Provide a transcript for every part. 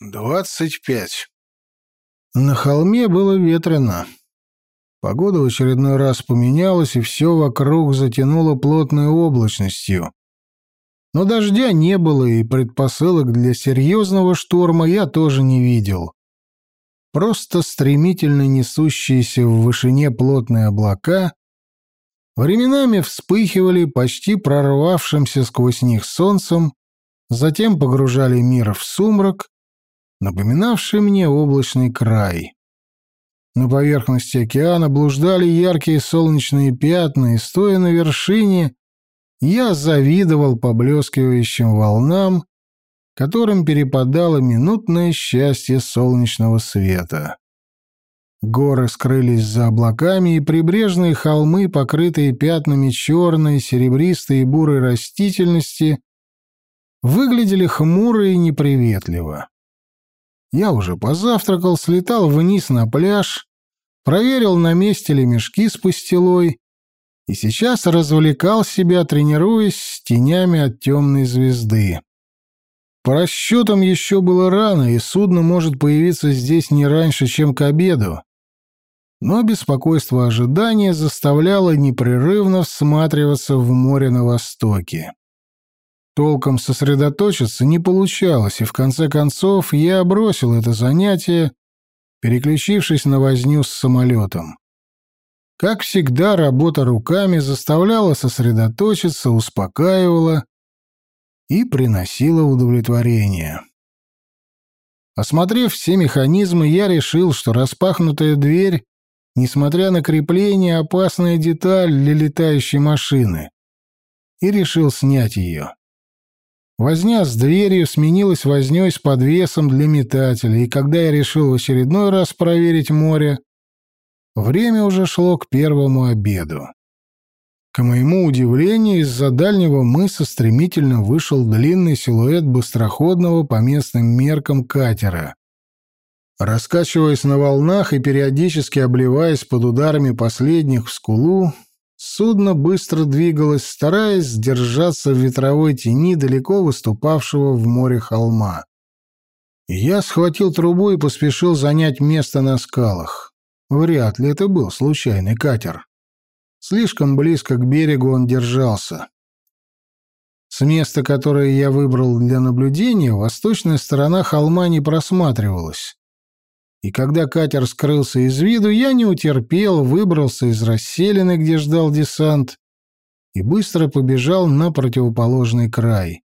Двадцать пять. На холме было ветрено. Погода в очередной раз поменялась, и все вокруг затянуло плотной облачностью. Но дождя не было, и предпосылок для серьезного шторма я тоже не видел. Просто стремительно несущиеся в вышине плотные облака временами вспыхивали почти прорвавшимся сквозь них солнцем, затем погружали мир в сумрак, напоминавший мне облачный край. На поверхности океана блуждали яркие солнечные пятна, и, стоя на вершине, я завидовал поблескивающим волнам, которым перепадало минутное счастье солнечного света. Горы скрылись за облаками, и прибрежные холмы, покрытые пятнами черной, серебристой и бурой растительности, выглядели хмуро и неприветливо. Я уже позавтракал, слетал вниз на пляж, проверил, на месте ли мешки с пастилой, и сейчас развлекал себя, тренируясь с тенями от темной звезды. По расчетам еще было рано, и судно может появиться здесь не раньше, чем к обеду. Но беспокойство ожидания заставляло непрерывно всматриваться в море на востоке. Толком сосредоточиться не получалось, и в конце концов я бросил это занятие, переключившись на возню с самолетом. Как всегда, работа руками заставляла сосредоточиться, успокаивала и приносила удовлетворение. Осмотрев все механизмы, я решил, что распахнутая дверь, несмотря на крепление, опасная деталь для летающей машины, и решил снять ее. Возня с дверью сменилась вознёй с подвесом для метателя, и когда я решил в очередной раз проверить море, время уже шло к первому обеду. К моему удивлению, из-за дальнего мыса стремительно вышел длинный силуэт быстроходного по местным меркам катера. Раскачиваясь на волнах и периодически обливаясь под ударами последних в скулу, Судно быстро двигалось, стараясь сдержаться в ветровой тени далеко выступавшего в море холма. Я схватил трубу и поспешил занять место на скалах. Вряд ли это был случайный катер. Слишком близко к берегу он держался. С места, которое я выбрал для наблюдения, восточная сторона холма не просматривалась. И когда катер скрылся из виду, я не утерпел, выбрался из расселины, где ждал десант, и быстро побежал на противоположный край.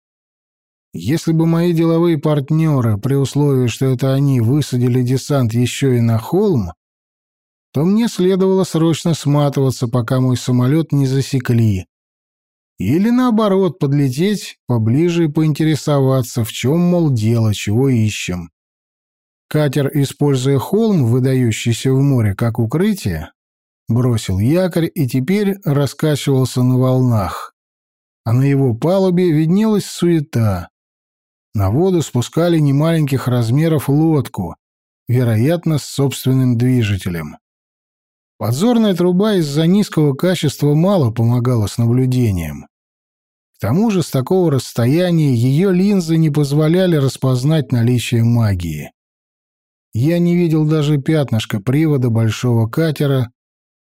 Если бы мои деловые партнеры, при условии, что это они, высадили десант еще и на холм, то мне следовало срочно сматываться, пока мой самолет не засекли. Или, наоборот, подлететь поближе и поинтересоваться, в чем, мол, дело, чего ищем. Катер, используя холм, выдающийся в море как укрытие, бросил якорь и теперь раскачивался на волнах. А на его палубе виднелась суета. На воду спускали немаленьких размеров лодку, вероятно, с собственным движителем. Подзорная труба из-за низкого качества мало помогала с наблюдением. К тому же с такого расстояния ее линзы не позволяли распознать наличие магии. Я не видел даже пятнышка привода большого катера,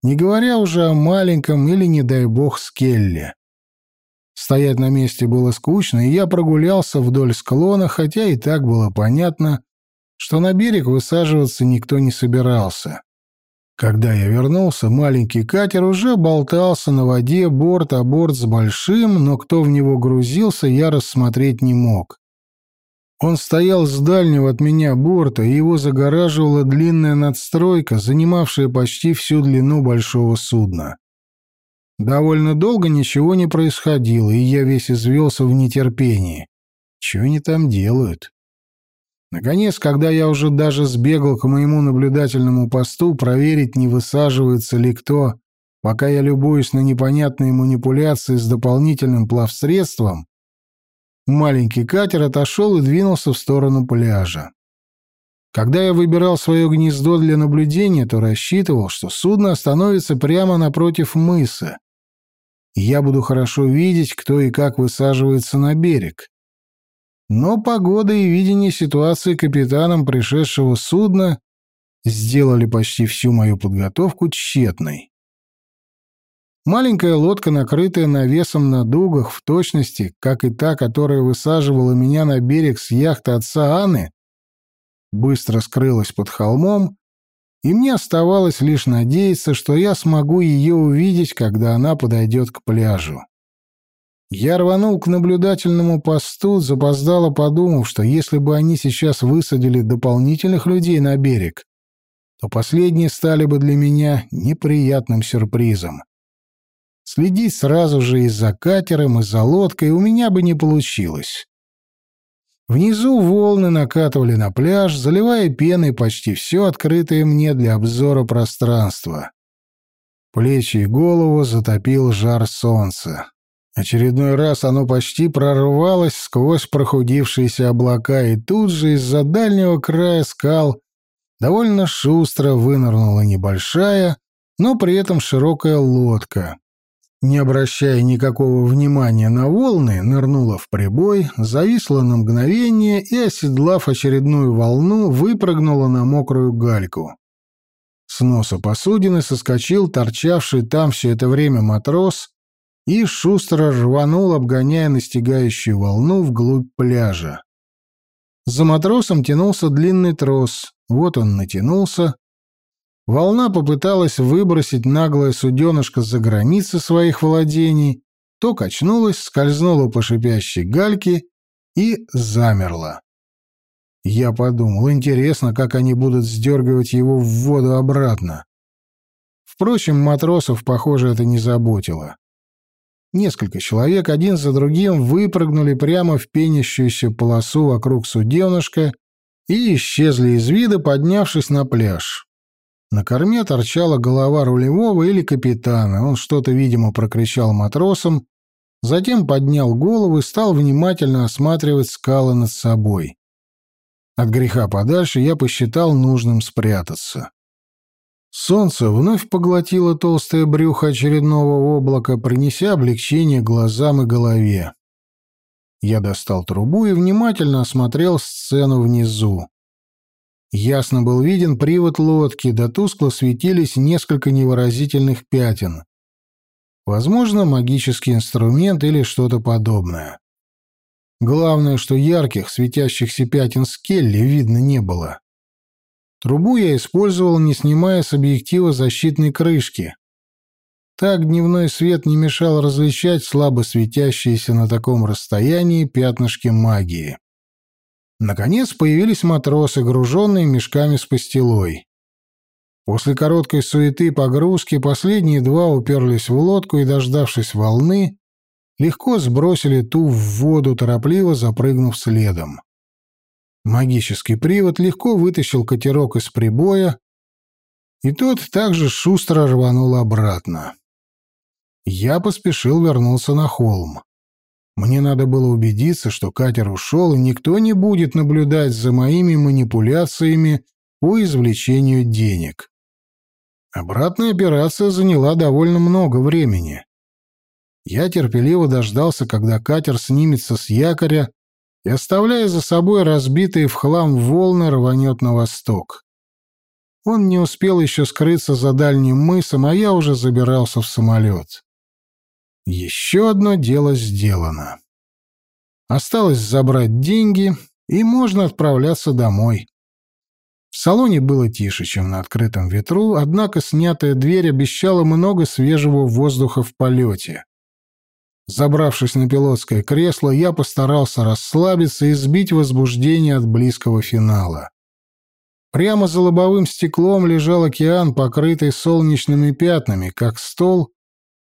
не говоря уже о маленьком или, не дай бог, скелле. Стоять на месте было скучно, и я прогулялся вдоль склона, хотя и так было понятно, что на берег высаживаться никто не собирался. Когда я вернулся, маленький катер уже болтался на воде борт о борт с большим, но кто в него грузился, я рассмотреть не мог. Он стоял с дальнего от меня борта, и его загораживала длинная надстройка, занимавшая почти всю длину большого судна. Довольно долго ничего не происходило, и я весь извелся в нетерпении. Чего они там делают? Наконец, когда я уже даже сбегал к моему наблюдательному посту проверить, не высаживается ли кто, пока я любуюсь на непонятные манипуляции с дополнительным плавсредством, Маленький катер отошел и двинулся в сторону пляжа. Когда я выбирал свое гнездо для наблюдения, то рассчитывал, что судно остановится прямо напротив мыса, и я буду хорошо видеть, кто и как высаживается на берег. Но погода и видение ситуации капитаном пришедшего судна сделали почти всю мою подготовку тщетной. Маленькая лодка, накрытая навесом на дугах, в точности, как и та, которая высаживала меня на берег с яхты отца Анны, быстро скрылась под холмом, и мне оставалось лишь надеяться, что я смогу ее увидеть, когда она подойдет к пляжу. Я рванул к наблюдательному посту, запоздало подумав, что если бы они сейчас высадили дополнительных людей на берег, то последние стали бы для меня неприятным сюрпризом. Следить сразу же и за катером, и за лодкой у меня бы не получилось. Внизу волны накатывали на пляж, заливая пеной почти все открытое мне для обзора пространство. Плечи и голову затопил жар солнца. Очередной раз оно почти прорвалось сквозь прохудившиеся облака, и тут же из-за дальнего края скал довольно шустро вынырнула небольшая, но при этом широкая лодка. Не обращая никакого внимания на волны, нырнула в прибой, зависла на мгновение и, оседлав очередную волну, выпрыгнула на мокрую гальку. С носа посудины соскочил торчавший там все это время матрос и шустро рванул, обгоняя настигающую волну вглубь пляжа. За матросом тянулся длинный трос, вот он натянулся. Волна попыталась выбросить наглое суденышко за границы своих владений, то качнулась, скользнула по шипящей гальке и замерла. Я подумал, интересно, как они будут сдергивать его в воду обратно. Впрочем, матросов, похоже, это не заботило. Несколько человек один за другим выпрыгнули прямо в пенящуюся полосу вокруг суденышка и исчезли из вида, поднявшись на пляж. На корме торчала голова рулевого или капитана. Он что-то, видимо, прокричал матросам, затем поднял голову и стал внимательно осматривать скалы над собой. От греха подальше я посчитал нужным спрятаться. Солнце вновь поглотило толстое брюхо очередного облака, принеся облегчение глазам и голове. Я достал трубу и внимательно осмотрел сцену внизу. Ясно был виден привод лодки, да тускло светились несколько невыразительных пятен. Возможно, магический инструмент или что-то подобное. Главное, что ярких, светящихся пятен скелли видно не было. Трубу я использовал, не снимая с объектива защитной крышки. Так дневной свет не мешал различать слабо светящиеся на таком расстоянии пятнышки магии. Наконец появились матросы, груженные мешками с пастилой. После короткой суеты погрузки последние два уперлись в лодку и, дождавшись волны, легко сбросили ту в воду, торопливо запрыгнув следом. Магический привод легко вытащил катерок из прибоя, и тот также шустро рванул обратно. Я поспешил вернуться на холм. Мне надо было убедиться, что катер ушел, и никто не будет наблюдать за моими манипуляциями по извлечению денег. Обратная операция заняла довольно много времени. Я терпеливо дождался, когда катер снимется с якоря и, оставляя за собой разбитые в хлам волны, рванет на восток. Он не успел еще скрыться за дальним мысом, а я уже забирался в самолет. Еще одно дело сделано. Осталось забрать деньги, и можно отправляться домой. В салоне было тише, чем на открытом ветру, однако снятая дверь обещала много свежего воздуха в полете. Забравшись на пилотское кресло, я постарался расслабиться и сбить возбуждение от близкого финала. Прямо за лобовым стеклом лежал океан, покрытый солнечными пятнами, как стол,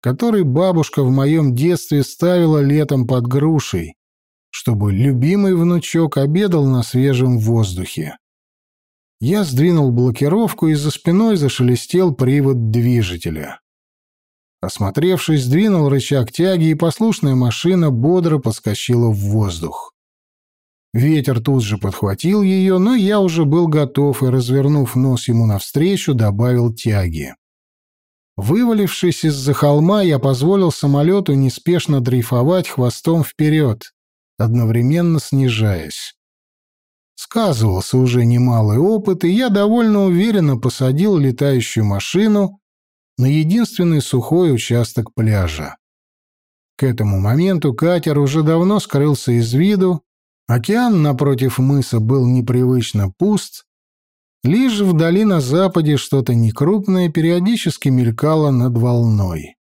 который бабушка в моем детстве ставила летом под грушей, чтобы любимый внучок обедал на свежем воздухе. Я сдвинул блокировку, и за спиной зашелестел привод движителя. Осмотревшись, двинул рычаг тяги, и послушная машина бодро поскочила в воздух. Ветер тут же подхватил ее, но я уже был готов и, развернув нос ему навстречу, добавил тяги. Вывалившись из-за холма, я позволил самолету неспешно дрейфовать хвостом вперед. одновременно снижаясь. Сказывался уже немалый опыт, и я довольно уверенно посадил летающую машину на единственный сухой участок пляжа. К этому моменту катер уже давно скрылся из виду, океан напротив мыса был непривычно пуст, лишь вдали на западе что-то некрупное периодически мелькало над волной.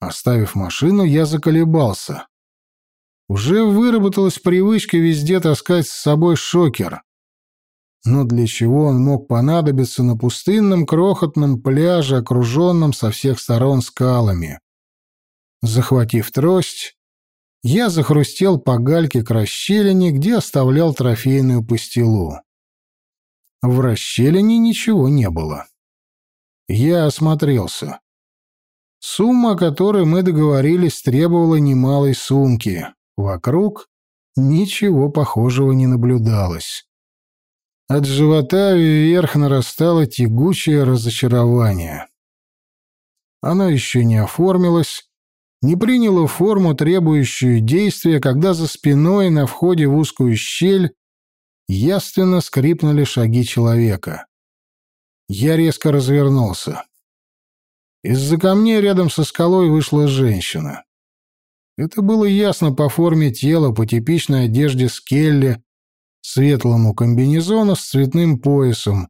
Оставив машину, я заколебался. Уже выработалась привычка везде таскать с собой шокер. Но для чего он мог понадобиться на пустынном крохотном пляже, окруженном со всех сторон скалами? Захватив трость, я захрустел по гальке к расщелине, где оставлял трофейную пастилу. В расщелине ничего не было. Я осмотрелся. Сумма, о которой мы договорились, требовала немалой сумки. Вокруг ничего похожего не наблюдалось. От живота вверх нарастало тягучее разочарование. Оно еще не оформилось, не приняло форму, требующую действия, когда за спиной на входе в узкую щель яственно скрипнули шаги человека. Я резко развернулся. Из-за камней рядом со скалой вышла женщина. Это было ясно по форме тела, по типичной одежде Скелли, светлому комбинезону с цветным поясом.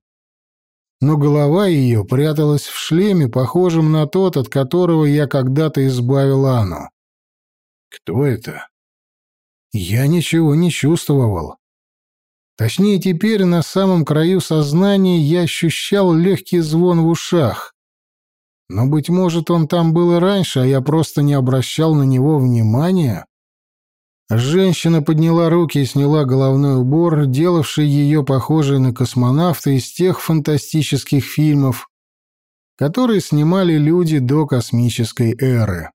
Но голова ее пряталась в шлеме, похожем на тот, от которого я когда-то избавил Анну. Кто это? Я ничего не чувствовал. Точнее, теперь на самом краю сознания я ощущал легкий звон в ушах. Но, быть может, он там был и раньше, а я просто не обращал на него внимания. Женщина подняла руки и сняла головной убор, делавший ее похожей на космонавта из тех фантастических фильмов, которые снимали люди до космической эры.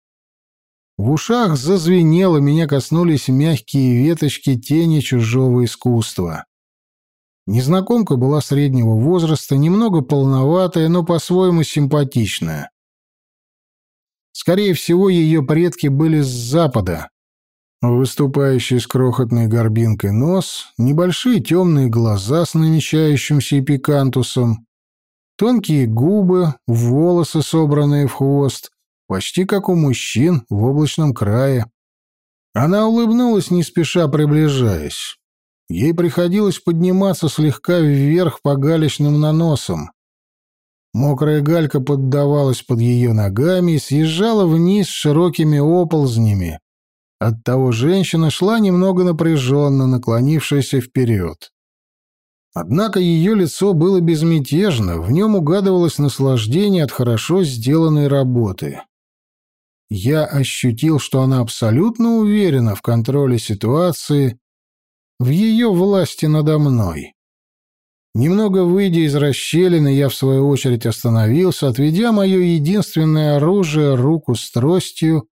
В ушах зазвенело, меня коснулись мягкие веточки тени чужого искусства. Незнакомка была среднего возраста, немного полноватая, но по-своему симпатичная. Скорее всего, ее предки были с запада. Выступающий с крохотной горбинкой нос, небольшие темные глаза с намечающимся эпикантусом, тонкие губы, волосы, собранные в хвост, почти как у мужчин в облачном крае. Она улыбнулась, не спеша приближаясь. Ей приходилось подниматься слегка вверх по галечным наносам. Мокрая галька поддавалась под ее ногами и съезжала вниз широкими оползнями. Оттого женщина шла немного напряженно, наклонившаяся вперед. Однако ее лицо было безмятежно, в нем угадывалось наслаждение от хорошо сделанной работы. Я ощутил, что она абсолютно уверена в контроле ситуации, в ее власти надо мной. Немного выйдя из расщелины, я в свою очередь остановился, отведя мое единственное оружие, руку с тростью,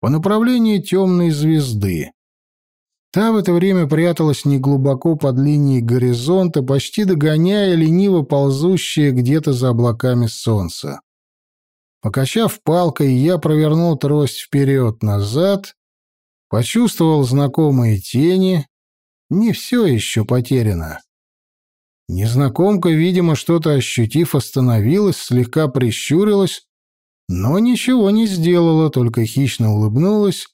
по направлению темной звезды. Та в это время пряталась неглубоко под линией горизонта, почти догоняя лениво ползущее где-то за облаками солнца. Покачав палкой, я провернул трость вперед-назад, почувствовал знакомые тени. Не все еще потеряно. Незнакомка, видимо, что-то ощутив, остановилась, слегка прищурилась, но ничего не сделала, только хищно улыбнулась,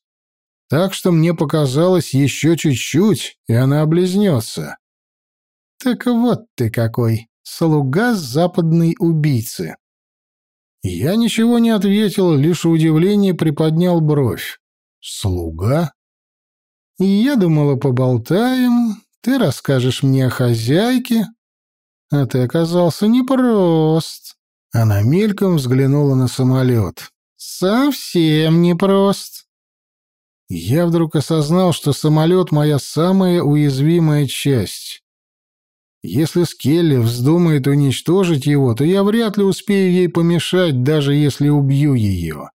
так что мне показалось еще чуть-чуть, и она облизнется. «Так вот ты какой, слуга западной убийцы!» Я ничего не ответил, лишь удивление приподнял бровь. «Слуга?» «И я думала, поболтаем, ты расскажешь мне о хозяйке, а ты оказался непрост». Она мельком взглянула на самолет. «Совсем непрост». Я вдруг осознал, что самолет — моя самая уязвимая часть. Если Скелли вздумает уничтожить его, то я вряд ли успею ей помешать, даже если убью ее.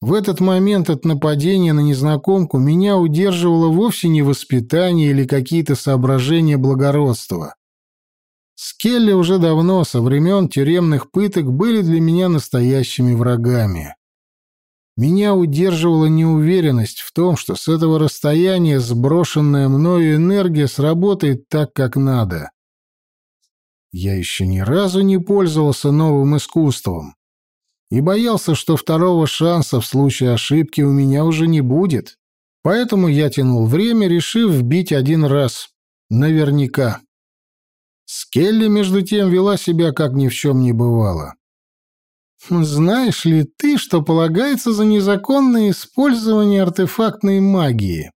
В этот момент от нападения на незнакомку меня удерживало вовсе не воспитание или какие-то соображения благородства. Скелли уже давно, со времен тюремных пыток, были для меня настоящими врагами. Меня удерживала неуверенность в том, что с этого расстояния сброшенная мною энергия сработает так, как надо. Я еще ни разу не пользовался новым искусством и боялся, что второго шанса в случае ошибки у меня уже не будет. Поэтому я тянул время, решив вбить один раз. Наверняка. Скелли, между тем, вела себя, как ни в чем не бывало. «Знаешь ли ты, что полагается за незаконное использование артефактной магии?»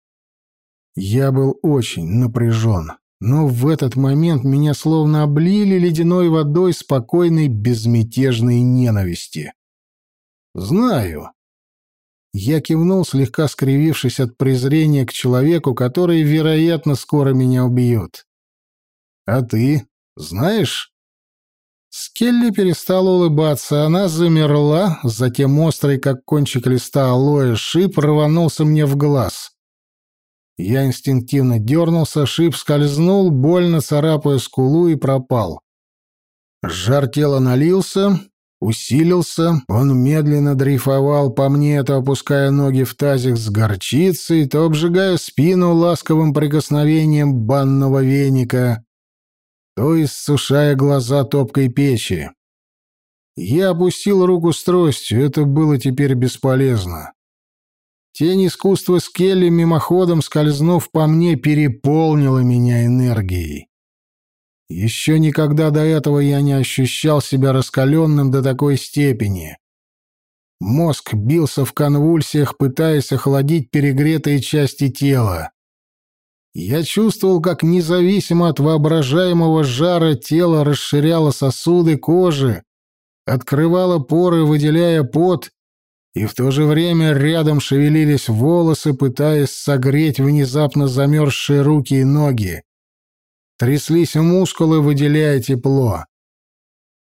Я был очень напряжен, но в этот момент меня словно облили ледяной водой спокойной безмятежной ненависти. «Знаю». Я кивнул, слегка скривившись от презрения к человеку, который, вероятно, скоро меня убьет. «А ты знаешь?» Скелли перестала улыбаться, она замерла, затем острый, как кончик листа алоэ, шип рванулся мне в глаз. Я инстинктивно дернулся, шип скользнул, больно царапая скулу и пропал. Жар тела налился, усилился, он медленно дрейфовал по мне, то опуская ноги в тазик с горчицей, то обжигая спину ласковым прикосновением банного веника, то иссушая глаза топкой печи. Я опустил руку с тростью, это было теперь бесполезно. Тень искусства Скелли, мимоходом скользнув по мне, переполнила меня энергией. Еще никогда до этого я не ощущал себя раскаленным до такой степени. Мозг бился в конвульсиях, пытаясь охладить перегретые части тела. Я чувствовал, как независимо от воображаемого жара тело расширяло сосуды кожи, открывало поры, выделяя пот, и в то же время рядом шевелились волосы, пытаясь согреть внезапно замерзшие руки и ноги. Тряслись мускулы, выделяя тепло.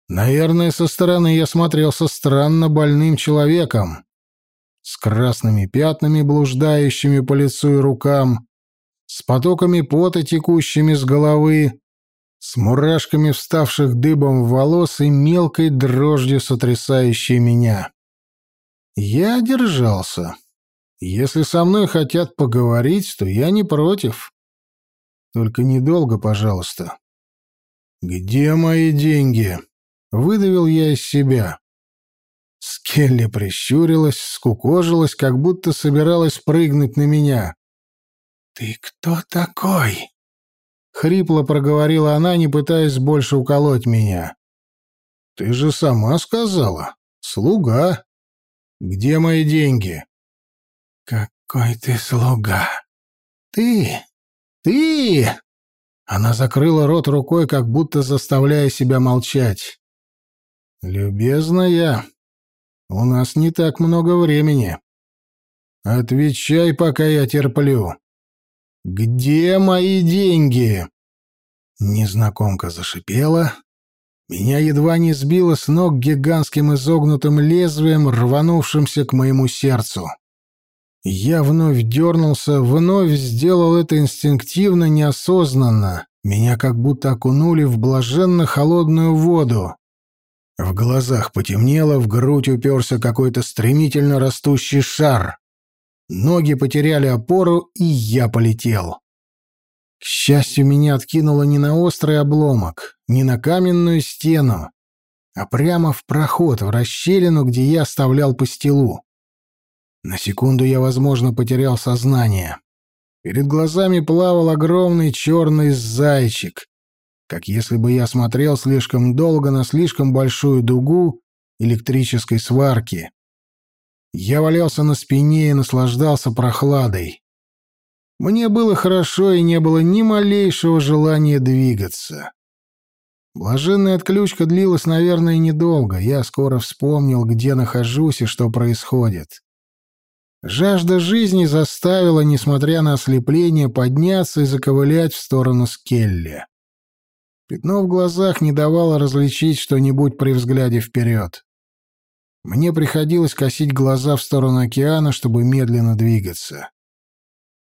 Наверное, со стороны я смотрелся странно больным человеком. С красными пятнами, блуждающими по лицу и рукам, с потоками пота, текущими с головы, с мурашками вставших дыбом волос и мелкой дрожью, сотрясающей меня. Я держался. Если со мной хотят поговорить, то я не против. Только недолго, пожалуйста. Где мои деньги? Выдавил я из себя. Скелли прищурилась, скукожилась, как будто собиралась прыгнуть на меня. «Ты кто такой?» Хрипло проговорила она, не пытаясь больше уколоть меня. «Ты же сама сказала. Слуга. Где мои деньги?» «Какой ты слуга? Ты «Ты!» Она закрыла рот рукой, как будто заставляя себя молчать. «Любезная, у нас не так много времени. Отвечай, пока я терплю. Где мои деньги?» Незнакомка зашипела. Меня едва не сбило с ног гигантским изогнутым лезвием, рванувшимся к моему сердцу. Я вновь дернулся, вновь сделал это инстинктивно, неосознанно. Меня как будто окунули в блаженно холодную воду. В глазах потемнело, в грудь уперся какой-то стремительно растущий шар. Ноги потеряли опору, и я полетел. К счастью, меня откинуло не на острый обломок, не на каменную стену, а прямо в проход, в расщелину, где я оставлял пастилу. На секунду я, возможно, потерял сознание. Перед глазами плавал огромный черный зайчик, как если бы я смотрел слишком долго на слишком большую дугу электрической сварки. Я валялся на спине и наслаждался прохладой. Мне было хорошо и не было ни малейшего желания двигаться. Блаженная отключка длилась, наверное, недолго. Я скоро вспомнил, где нахожусь и что происходит. Жажда жизни заставила, несмотря на ослепление, подняться и заковылять в сторону Скелли. Пятно в глазах не давало различить что-нибудь при взгляде вперед. Мне приходилось косить глаза в сторону океана, чтобы медленно двигаться.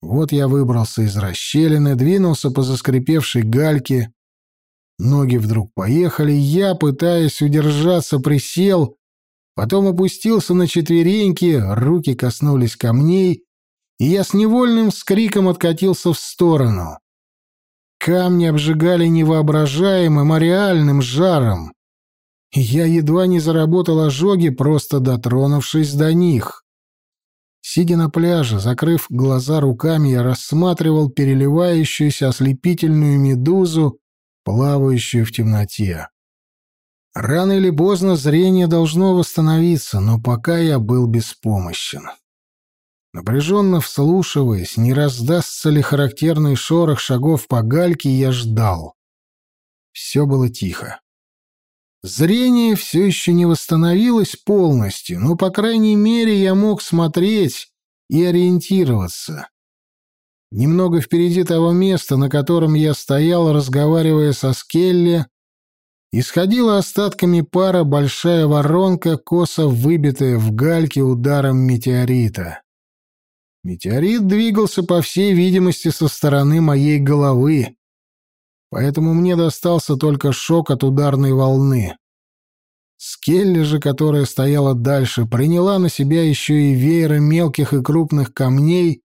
Вот я выбрался из расщелины, двинулся по заскрипевшей гальке. Ноги вдруг поехали, я, пытаясь удержаться, присел Потом опустился на четвереньки, руки коснулись камней, и я с невольным скриком откатился в сторону. Камни обжигали невоображаемым, а реальным жаром. Я едва не заработал ожоги, просто дотронувшись до них. Сидя на пляже, закрыв глаза руками, я рассматривал переливающуюся ослепительную медузу, плавающую в темноте. Рано или поздно зрение должно восстановиться, но пока я был беспомощен. Напряженно вслушиваясь, не раздастся ли характерный шорох шагов по гальке, я ждал. Все было тихо. Зрение все еще не восстановилось полностью, но, по крайней мере, я мог смотреть и ориентироваться. Немного впереди того места, на котором я стоял, разговаривая со Скелли, исходила остатками пара большая воронка, косо выбитая в гальке ударом метеорита. Метеорит двигался, по всей видимости, со стороны моей головы, поэтому мне достался только шок от ударной волны. Скелли же, которая стояла дальше, приняла на себя еще и вееры мелких и крупных камней,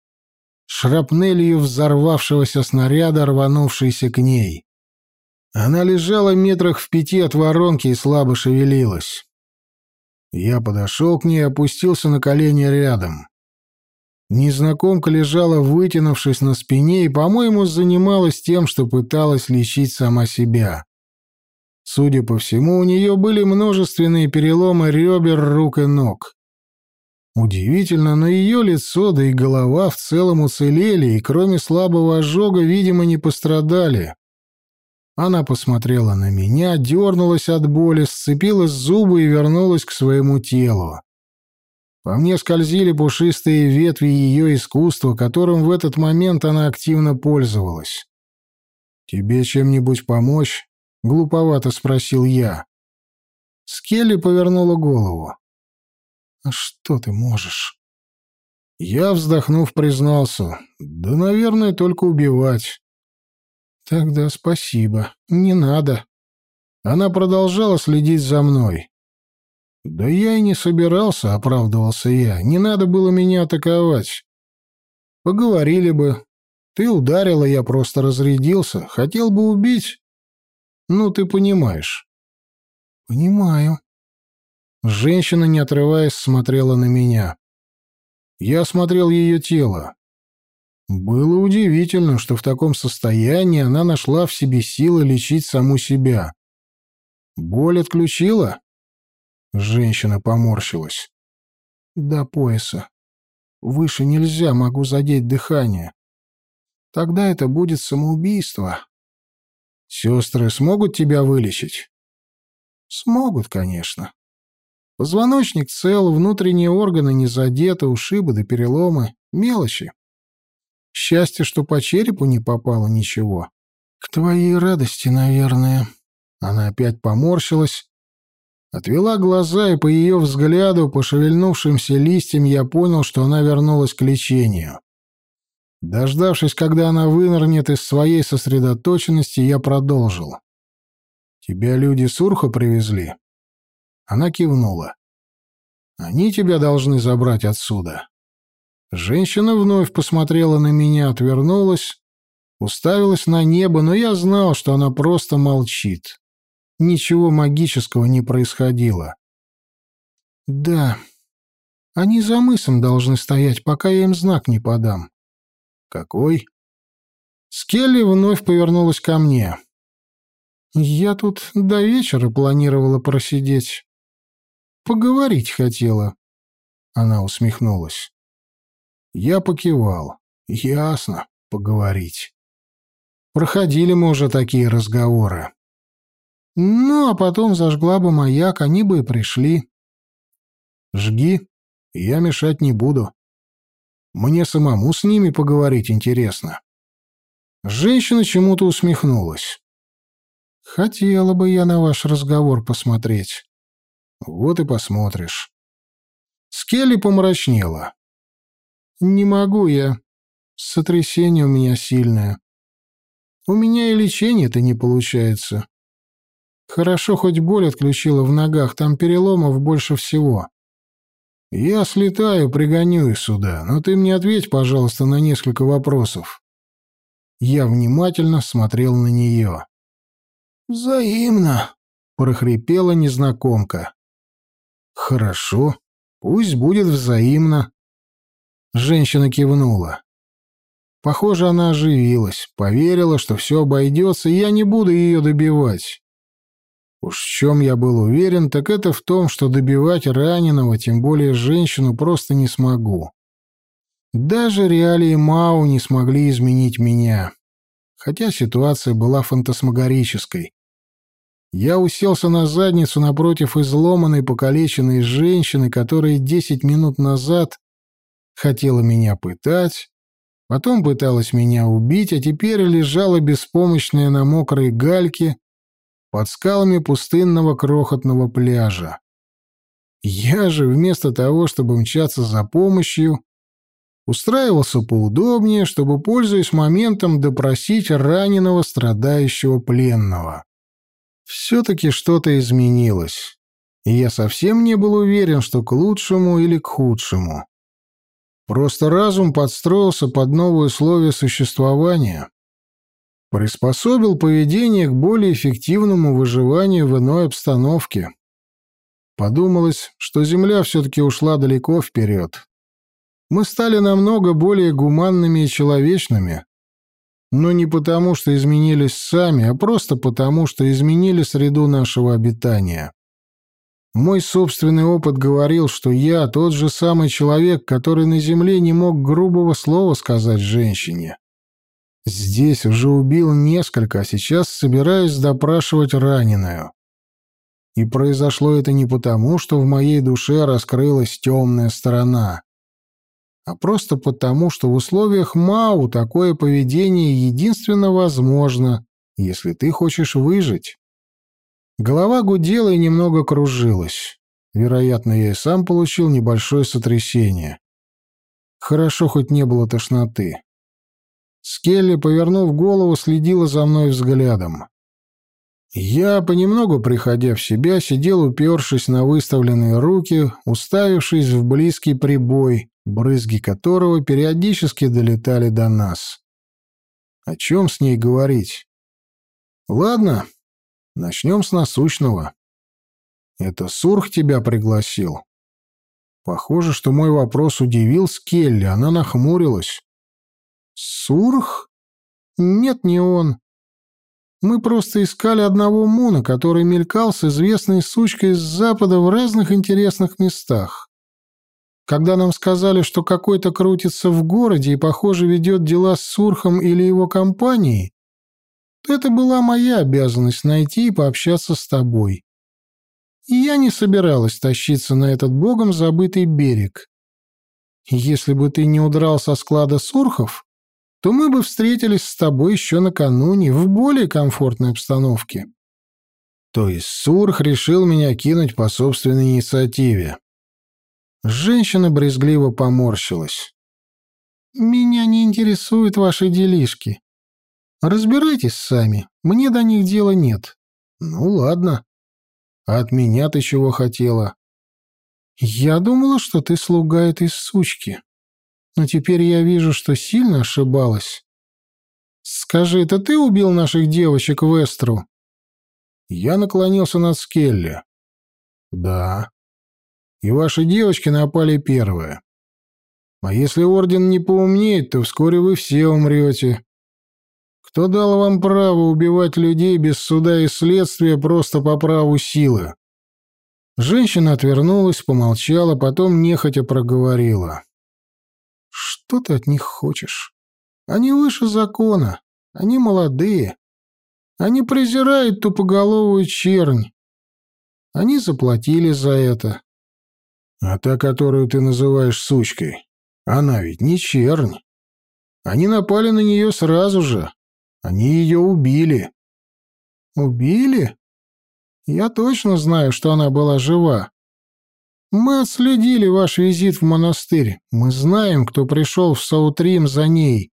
шрапнелью взорвавшегося снаряда, рванувшейся к ней. Она лежала метрах в пяти от воронки и слабо шевелилась. Я подошел к ней и опустился на колени рядом. Незнакомка лежала, вытянувшись на спине, и, по-моему, занималась тем, что пыталась лечить сама себя. Судя по всему, у нее были множественные переломы ребер, рук и ног. Удивительно, но ее лицо, да и голова в целом уцелели, и кроме слабого ожога, видимо, не пострадали. Она посмотрела на меня, дернулась от боли, сцепила зубы и вернулась к своему телу. По мне скользили пушистые ветви ее искусства, которым в этот момент она активно пользовалась. «Тебе чем-нибудь помочь?» — глуповато спросил я. Скелли повернула голову. «А что ты можешь?» Я, вздохнув, признался. «Да, наверное, только убивать». «Тогда спасибо. Не надо». Она продолжала следить за мной. «Да я и не собирался», — оправдывался я. «Не надо было меня атаковать. Поговорили бы. Ты ударила, я просто разрядился. Хотел бы убить. Ну, ты понимаешь». «Понимаю». Женщина, не отрываясь, смотрела на меня. Я осмотрел ее тело. Было удивительно, что в таком состоянии она нашла в себе силы лечить саму себя. Боль отключила? Женщина поморщилась. До пояса. Выше нельзя, могу задеть дыхание. Тогда это будет самоубийство. Сестры смогут тебя вылечить? Смогут, конечно. Позвоночник цел, внутренние органы не задеты, ушибы да переломы. Мелочи. Счастье, что по черепу не попало ничего. К твоей радости, наверное. Она опять поморщилась, Отвела глаза, и по ее взгляду, по шевельнувшимся листьям, я понял, что она вернулась к лечению. Дождавшись, когда она вынырнет из своей сосредоточенности, я продолжил. «Тебя люди с Урха привезли?» Она кивнула. «Они тебя должны забрать отсюда». Женщина вновь посмотрела на меня, отвернулась, уставилась на небо, но я знал, что она просто молчит. Ничего магического не происходило. Да, они за мысом должны стоять, пока я им знак не подам. Какой? Скелли вновь повернулась ко мне. Я тут до вечера планировала просидеть. Поговорить хотела. Она усмехнулась. Я покивал. Ясно, поговорить. Проходили мы уже такие разговоры. Ну, а потом зажгла бы маяк, они бы и пришли. Жги, я мешать не буду. Мне самому с ними поговорить интересно. Женщина чему-то усмехнулась. Хотела бы я на ваш разговор посмотреть. Вот и посмотришь. Скелли помрачнела. Не могу я. Сотрясение у меня сильное. У меня и лечение-то не получается. Хорошо, хоть боль отключила в ногах, там переломов больше всего. Я слетаю, пригоню их сюда, но ты мне ответь, пожалуйста, на несколько вопросов. Я внимательно смотрел на нее. «Взаимно», — прохрипела незнакомка. «Хорошо, пусть будет взаимно». Женщина кивнула. Похоже, она оживилась, поверила, что все обойдется, и я не буду ее добивать. Уж в чем я был уверен, так это в том, что добивать раненого, тем более женщину, просто не смогу. Даже реалии Мау не смогли изменить меня, хотя ситуация была фантасмагорической. Я уселся на задницу напротив изломанной, покалеченной женщины, которая десять минут назад хотела меня пытать, потом пыталась меня убить, а теперь лежала беспомощная на мокрой гальке под скалами пустынного крохотного пляжа. Я же вместо того, чтобы мчаться за помощью, устраивался поудобнее, чтобы, пользуясь моментом, допросить раненого страдающего пленного. Все-таки что-то изменилось, и я совсем не был уверен, что к лучшему или к худшему. Просто разум подстроился под новые условия существования, приспособил поведение к более эффективному выживанию в иной обстановке. Подумалось, что Земля все-таки ушла далеко вперед. Мы стали намного более гуманными и человечными, но не потому, что изменились сами, а просто потому, что изменили среду нашего обитания. Мой собственный опыт говорил, что я тот же самый человек, который на земле не мог грубого слова сказать женщине. Здесь уже убил несколько, а сейчас собираюсь допрашивать раненую. И произошло это не потому, что в моей душе раскрылась темная сторона а просто потому, что в условиях МАУ такое поведение единственно возможно, если ты хочешь выжить. Голова гудела и немного кружилась. Вероятно, я и сам получил небольшое сотрясение. Хорошо, хоть не было тошноты. Скелли, повернув голову, следила за мной взглядом. Я, понемногу приходя в себя, сидел, упершись на выставленные руки, уставившись в близкий прибой, брызги которого периодически долетали до нас. О чем с ней говорить? Ладно, начнем с насущного. Это Сурх тебя пригласил? Похоже, что мой вопрос удивил Скелли, она нахмурилась. Сурх? Нет, не он. Мы просто искали одного Муна, который мелькал с известной сучкой с запада в разных интересных местах. Когда нам сказали, что какой-то крутится в городе и, похоже, ведет дела с Сурхом или его компанией, это была моя обязанность найти и пообщаться с тобой. И я не собиралась тащиться на этот богом забытый берег. Если бы ты не удрал со склада Сурхов, то мы бы встретились с тобой еще накануне в более комфортной обстановке. То есть Сурх решил меня кинуть по собственной инициативе. Женщина брезгливо поморщилась. «Меня не интересуют ваши делишки. Разбирайтесь сами, мне до них дела нет». «Ну ладно. А от меня ты чего хотела?» «Я думала, что ты слуга этой сучки. Но теперь я вижу, что сильно ошибалась. Скажи, это ты убил наших девочек в Эстру?» Я наклонился над Скелли. «Да и ваши девочки напали первые. А если Орден не поумнеет, то вскоре вы все умрете. Кто дал вам право убивать людей без суда и следствия просто по праву силы?» Женщина отвернулась, помолчала, потом нехотя проговорила. «Что ты от них хочешь? Они выше закона, они молодые. Они презирают тупоголовую чернь. Они заплатили за это. А та, которую ты называешь сучкой, она ведь не чернь. Они напали на нее сразу же. Они ее убили. Убили? Я точно знаю, что она была жива. Мы отследили ваш визит в монастырь. Мы знаем, кто пришел в Саутрим за ней.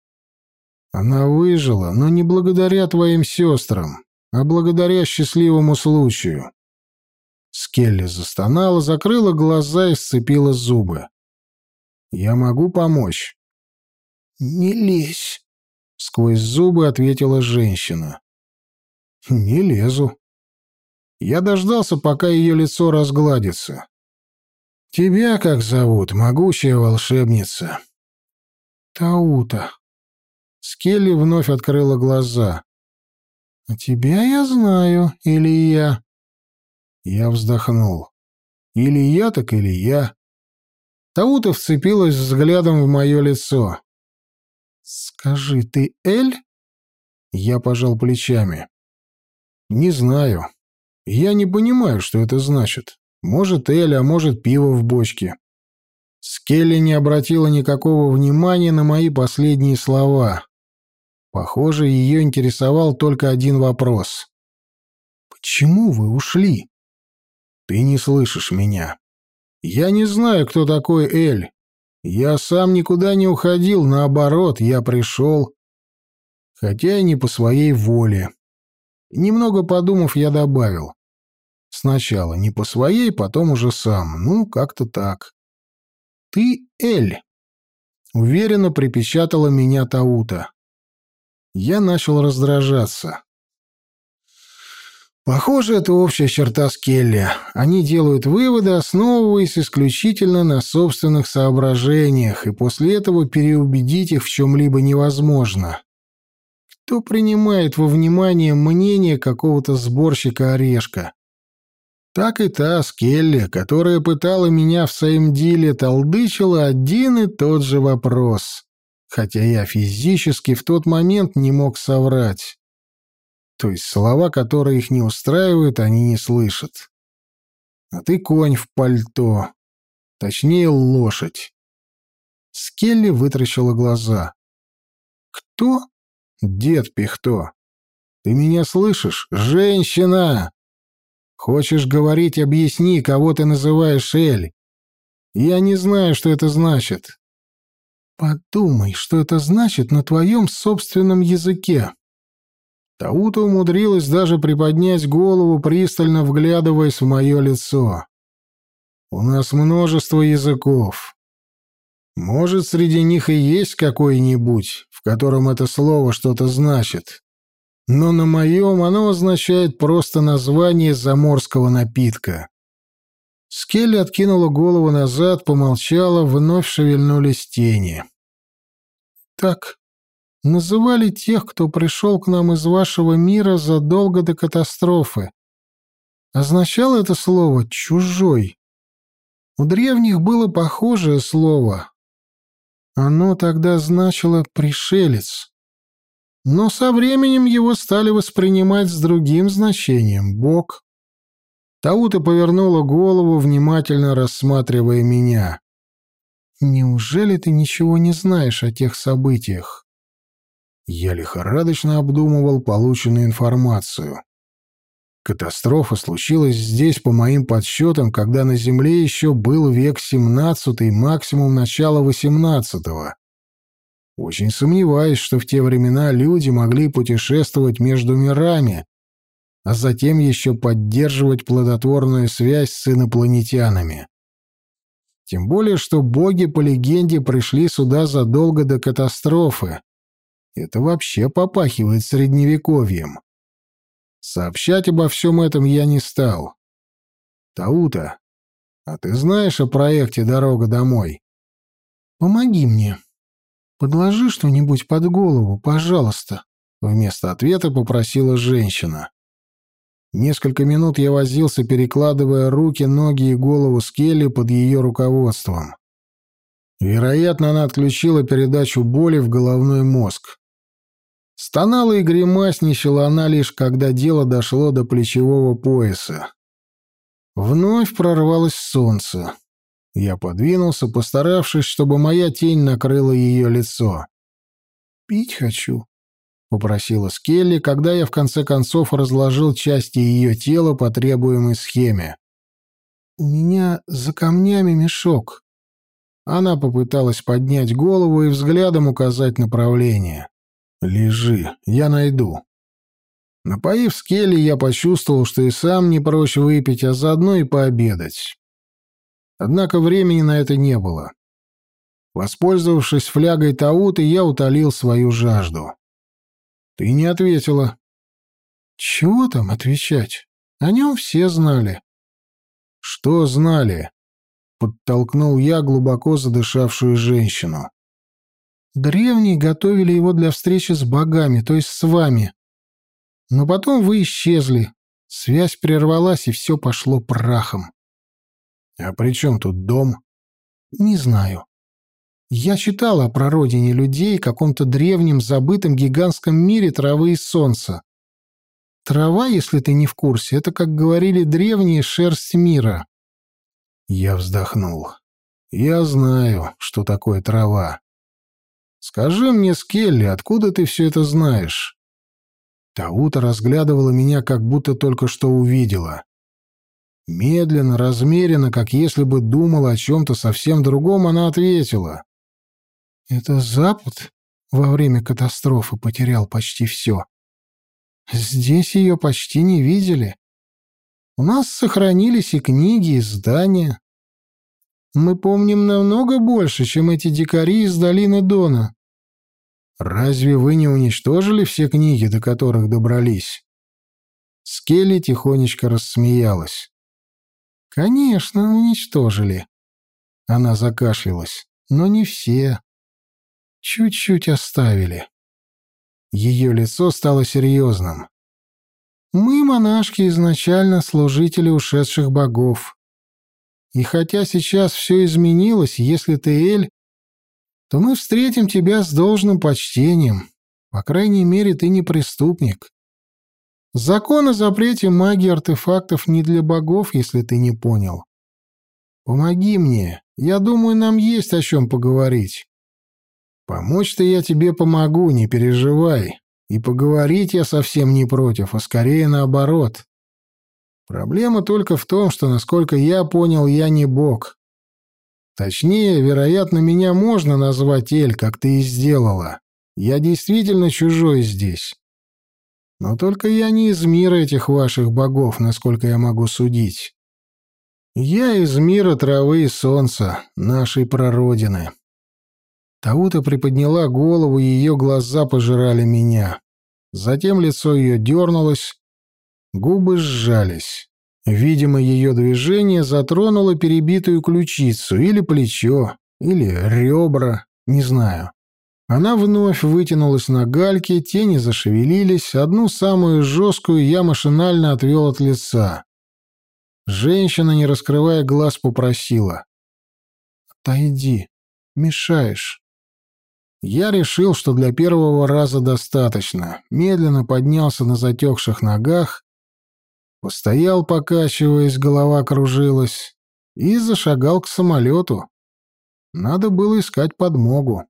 Она выжила, но не благодаря твоим сестрам. а благодаря счастливому случаю. Скелли застонала, закрыла глаза и сцепила зубы. «Я могу помочь?» «Не лезь», — сквозь зубы ответила женщина. «Не лезу». Я дождался, пока ее лицо разгладится. «Тебя как зовут, могучая волшебница?» «Таута». Скелли вновь открыла глаза. «А тебя я знаю, Илья». Я вздохнул. «Или я, так или я». Таута вцепилась взглядом в мое лицо. «Скажи, ты Эль?» Я пожал плечами. «Не знаю. Я не понимаю, что это значит. Может, Эль, а может, пиво в бочке». Скелли не обратила никакого внимания на мои последние слова. Похоже, ее интересовал только один вопрос. «Почему вы ушли?» «Ты не слышишь меня. Я не знаю, кто такой Эль. Я сам никуда не уходил, наоборот, я пришел, хотя и не по своей воле. Немного подумав, я добавил. Сначала не по своей, потом уже сам. Ну, как-то так. «Ты Эль», — уверенно припечатала меня Таута. Я начал раздражаться. Похоже, это общая черта Скелли. Они делают выводы, основываясь исключительно на собственных соображениях, и после этого переубедить их в чем-либо невозможно. Кто принимает во внимание мнение какого-то сборщика орешка? Так и та Скелли, которая пытала меня в своем деле, толдычила один и тот же вопрос, хотя я физически в тот момент не мог соврать. То есть слова, которые их не устраивают, они не слышат. А ты конь в пальто. Точнее, лошадь. Скелли вытращила глаза. «Кто?» «Дед Пихто. Ты меня слышишь? Женщина! Хочешь говорить, объясни, кого ты называешь Эль. Я не знаю, что это значит». «Подумай, что это значит на твоем собственном языке», Таута умудрилась даже приподнять голову, пристально вглядываясь в мое лицо. «У нас множество языков. Может, среди них и есть какой-нибудь, в котором это слово что-то значит. Но на моем оно означает просто название заморского напитка». Скелли откинула голову назад, помолчала, вновь шевельнулись тени. «Так, называли тех, кто пришел к нам из вашего мира задолго до катастрофы. Означало это слово «чужой». У древних было похожее слово. Оно тогда значило «пришелец». Но со временем его стали воспринимать с другим значением — «бог». Таута повернула голову, внимательно рассматривая меня. «Неужели ты ничего не знаешь о тех событиях?» Я лихорадочно обдумывал полученную информацию. Катастрофа случилась здесь, по моим подсчетам, когда на Земле еще был век XVII, максимум начала XVIII. Очень сомневаюсь, что в те времена люди могли путешествовать между мирами, а затем еще поддерживать плодотворную связь с инопланетянами. Тем более, что боги, по легенде, пришли сюда задолго до катастрофы, это вообще попахивает средневековьем. Сообщать обо всем этом я не стал. Таута, а ты знаешь о проекте «Дорога домой»? Помоги мне. Подложи что-нибудь под голову, пожалуйста. Вместо ответа попросила женщина. Несколько минут я возился, перекладывая руки, ноги и голову Скелли под ее руководством. Вероятно, она отключила передачу боли в головной мозг. Стонала и гримасничала она лишь, когда дело дошло до плечевого пояса. Вновь прорвалось солнце. Я подвинулся, постаравшись, чтобы моя тень накрыла ее лицо. «Пить хочу», — попросила Скелли, когда я в конце концов разложил части ее тела по требуемой схеме. «У меня за камнями мешок». Она попыталась поднять голову и взглядом указать направление. «Лежи, я найду». Напоив скелли, я почувствовал, что и сам не прочь выпить, а заодно и пообедать. Однако времени на это не было. Воспользовавшись флягой Тауты, я утолил свою жажду. Ты не ответила. Чего там отвечать? О нем все знали. Что знали? Подтолкнул я глубоко задышавшую женщину. Древние готовили его для встречи с богами, то есть с вами. Но потом вы исчезли. Связь прервалась, и все пошло прахом. А при чем тут дом? Не знаю. Я читала о прародине людей, каком-то древнем, забытом гигантском мире травы и солнца. Трава, если ты не в курсе, это, как говорили древние, шерсть мира. Я вздохнул. Я знаю, что такое трава. Скажи мне, Скелли, откуда ты все это знаешь? Таута разглядывала меня, как будто только что увидела. Медленно, размеренно, как если бы думала о чем-то совсем другом, она ответила. «Это Запад во время катастрофы потерял почти все. Здесь ее почти не видели. У нас сохранились и книги, и здания. Мы помним намного больше, чем эти дикари из долины Дона». «Разве вы не уничтожили все книги, до которых добрались?» Скелли тихонечко рассмеялась. Конечно, уничтожили. Она закашлялась. Но не все. Чуть-чуть оставили. Ее лицо стало серьезным. Мы, монашки, изначально служители ушедших богов. И хотя сейчас все изменилось, если ты Эль, то мы встретим тебя с должным почтением. По крайней мере, ты не преступник. Закон о запрете магии артефактов не для богов, если ты не понял. Помоги мне. Я думаю, нам есть о чем поговорить. Помочь-то я тебе помогу, не переживай. И поговорить я совсем не против, а скорее наоборот. Проблема только в том, что, насколько я понял, я не бог. Точнее, вероятно, меня можно назвать Эль, как ты и сделала. Я действительно чужой здесь. Но только я не из мира этих ваших богов, насколько я могу судить. Я из мира травы и солнца, нашей прародины. Таута приподняла голову, и ее глаза пожирали меня. Затем лицо ее дернулось, губы сжались. Видимо, ее движение затронуло перебитую ключицу или плечо, или ребра, не знаю. Она вновь вытянулась на гальке, тени зашевелились, одну самую жесткую я машинально отвел от лица. Женщина, не раскрывая глаз, попросила. «Отойди, мешаешь». Я решил, что для первого раза достаточно. Медленно поднялся на затекших ногах, постоял, покачиваясь, голова кружилась, и зашагал к самолету. Надо было искать подмогу.